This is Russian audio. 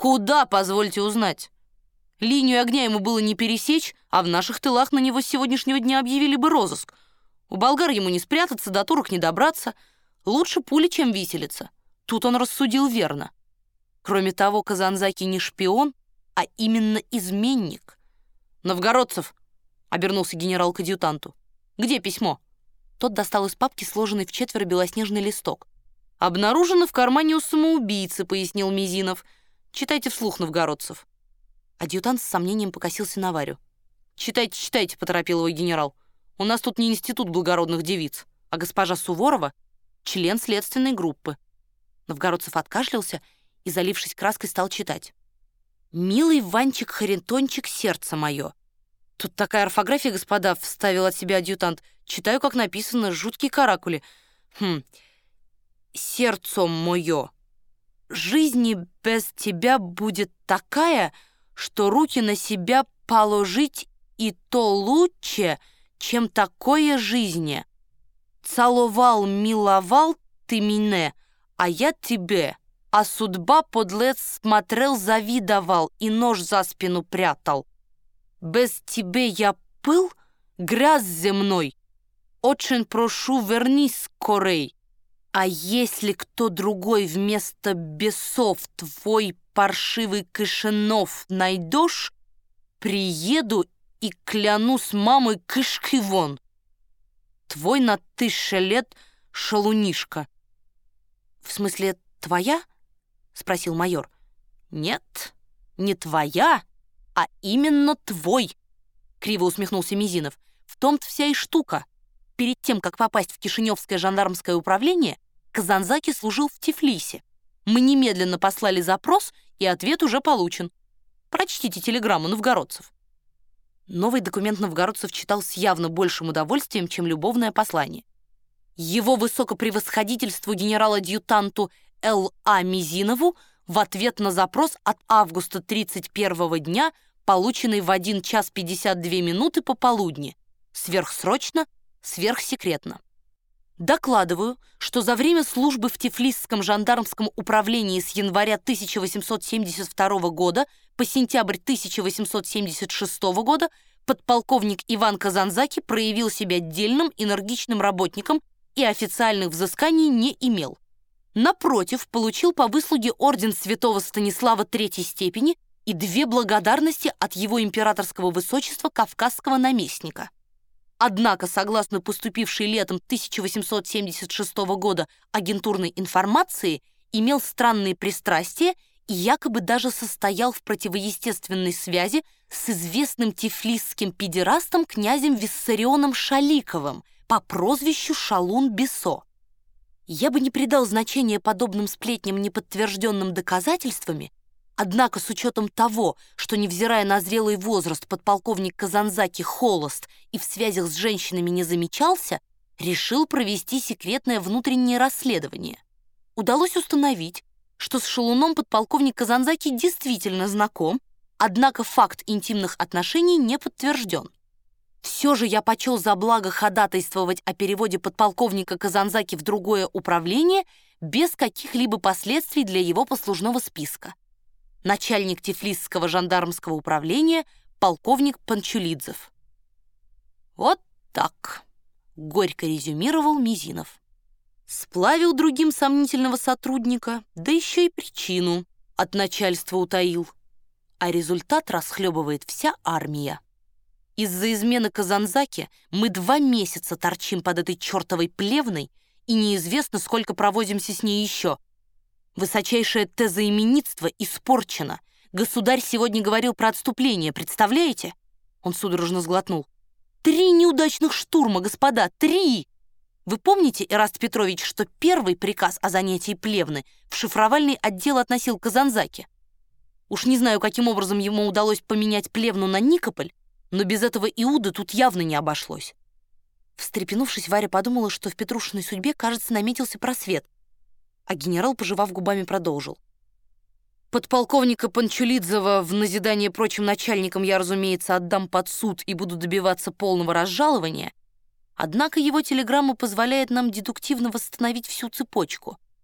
Куда, позвольте узнать? Линию огня ему было не пересечь, а в наших тылах на него с сегодняшнего дня объявили бы розыск. У болгар ему не спрятаться, до турок не добраться. Лучше пули, чем виселица. Тут он рассудил верно. Кроме того, Казанзаки не шпион, а именно изменник. «Новгородцев!» — обернулся генерал к адъютанту. «Где письмо?» Тот достал из папки сложенный в четверо белоснежный листок. «Обнаружено в кармане у самоубийцы», — пояснил Мизинов. «Читайте вслух, новгородцев». Адъютант с сомнением покосился на Варю. «Читайте, читайте», — поторопил его генерал. «У нас тут не институт благородных девиц, а госпожа Суворова — член следственной группы». Новгородцев откашлялся и, залившись краской, стал читать. «Милый Ванчик-Харитончик, сердце мое». «Тут такая орфография, господа», — вставил от себя адъютант. «Читаю, как написано, жуткие каракули. Хм, сердце мое. Жизни без тебя будет такая, что руки на себя положить и то лучше, чем такое жизни. Целовал, миловал ты меня, а я тебе, а судьба подлец смотрел, завидовал и нож за спину прятал. Без тебе я пыл, грязь земной. Очень прошу, вернись скорей. А если кто другой вместо бесов твой паршивый кышинов найдешь, приеду и клянусь мамой кышки вон. Твой на тысяча лет шалунишка. В смысле, твоя? Спросил майор. Нет, не твоя, а именно твой. Криво усмехнулся Мизинов. В том-то вся и штука. Перед тем, как попасть в Кишиневское жандармское управление, Казанзаки служил в Тифлисе. Мы немедленно послали запрос, и ответ уже получен. Прочтите телеграмму новгородцев. Новый документ новгородцев читал с явно большим удовольствием, чем любовное послание. Его высокопревосходительству генерал-адъютанту Л.А. Мизинову в ответ на запрос от августа 31 дня, полученный в 1 час 52 минуты пополудни. Сверхсрочно, сверхсекретно. Докладываю, что за время службы в Тифлисском жандармском управлении с января 1872 года по сентябрь 1876 года подполковник Иван Казанзаки проявил себя дельным, энергичным работником и официальных взысканий не имел. Напротив, получил по выслуге орден святого Станислава третьей степени и две благодарности от его императорского высочества кавказского наместника. Однако, согласно поступившей летом 1876 года агентурной информации, имел странные пристрастия и якобы даже состоял в противоестественной связи с известным тифлисским педерастом князем Виссарионом Шаликовым по прозвищу Шалун Бесо. Я бы не придал значения подобным сплетням, неподтвержденным доказательствами, Однако с учетом того, что, невзирая на зрелый возраст, подполковник Казанзаки холост и в связях с женщинами не замечался, решил провести секретное внутреннее расследование. Удалось установить, что с Шалуном подполковник Казанзаки действительно знаком, однако факт интимных отношений не подтвержден. Все же я почел за благо ходатайствовать о переводе подполковника Казанзаки в другое управление без каких-либо последствий для его послужного списка начальник Тифлисского жандармского управления полковник Панчулидзев. «Вот так», — горько резюмировал Мизинов. Сплавил другим сомнительного сотрудника, да еще и причину от начальства утаил. А результат расхлебывает вся армия. Из-за измены Казанзаки мы два месяца торчим под этой чертовой плевной, и неизвестно, сколько провозимся с ней еще — Высочайшее тезоименитство испорчено. Государь сегодня говорил про отступление, представляете? Он судорожно сглотнул. Три неудачных штурма, господа, три! Вы помните, Эраст Петрович, что первый приказ о занятии Плевны в шифровальный отдел относил Казанзаки? Уж не знаю, каким образом ему удалось поменять Плевну на Никополь, но без этого Иуда тут явно не обошлось. Встрепенувшись, Варя подумала, что в Петрушиной судьбе, кажется, наметился просвет — а генерал, пожевав губами, продолжил. Подполковника Панчулидзова в назидание прочим начальникам я, разумеется, отдам под суд и буду добиваться полного разжалования, однако его телеграмма позволяет нам дедуктивно восстановить всю цепочку —